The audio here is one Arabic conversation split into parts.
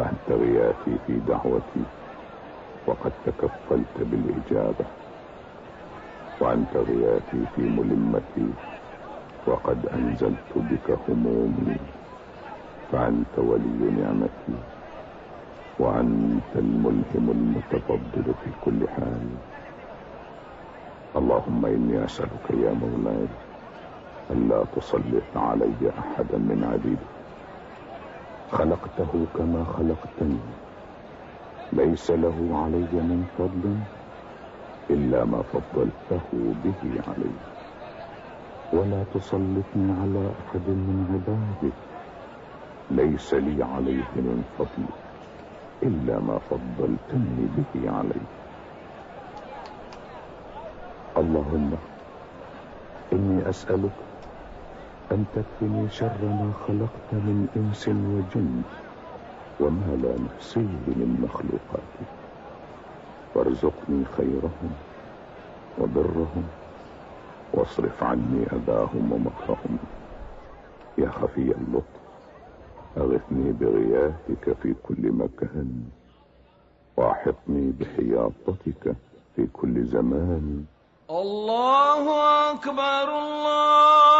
فأنت غياثي في دعوتي وقد تكفلت بالإجابة. وأنت غياثي في ملمتي وقد أنزلت بك همومي. فأنت ولي نعمتي وأنت الملهم المتفضل في كل حال. اللهم إني أسألك يا مولاي ألا تسلط علي أحدا من عبيدك. خلقته كما خلقتني. ليس له علي من فضل إلا ما فضلته به علي. ولا تسلطني على أحد من عبادك. ليس لي عليه من فضل إلا ما فضلتني به عليه اللهم إني أسألك أن تكفني شر ما خلقت من إنس وجن وما لا نحصيه من مخلوقاتك وارزقني خيرهم وبرهم واصرف عني أذاهم ومكرهم. يا خفي اللطف أغثني بغياثك في كل مكان وأحطني بحياطتك في كل زمان. الله أكبر الله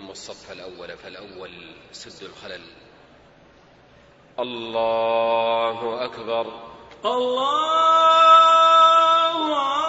أتموا الصف الأول فالأول سد الخلل. الله أكبر. الله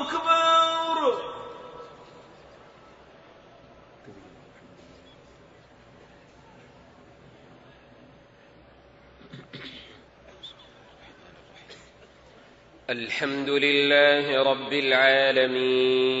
أكبر. الحمد لله رب العالمين.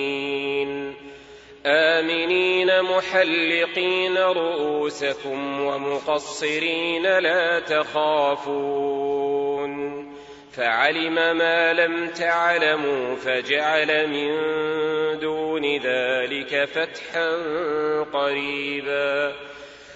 آمنين محلقين رؤوسكم ومقصرين لا تخافون فعلم ما لم تعلموا فجعل من دون ذلك فتحا قريبا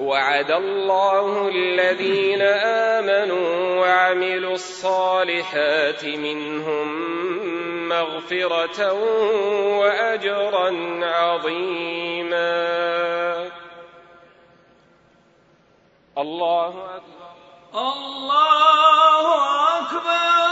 وعد الله الذين آمنوا وعملوا الصالحات منهم مغفرة وأجرا عظيما. الله أكبر. الله أكبر.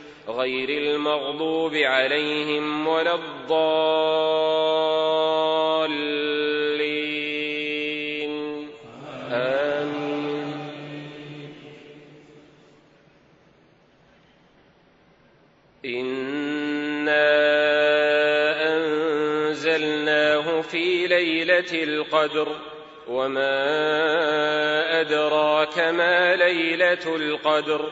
غير المغضوب عليهم ولا الضالين. آمين. إنا أنزلناه في ليلة القدر وما أدراك ما ليلة القدر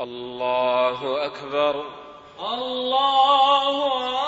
الله أكبر. الله أكبر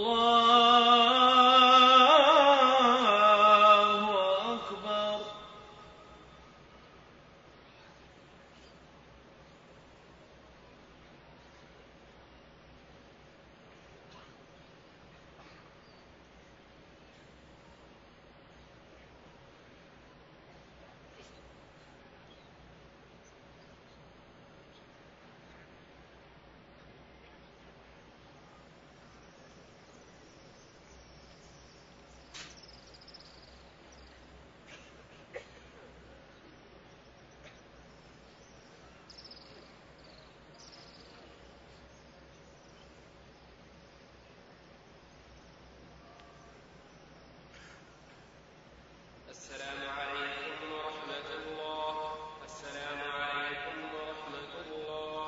الله أكبر السلام عليكم ورحمة الله السلام عليكم ورحمة الله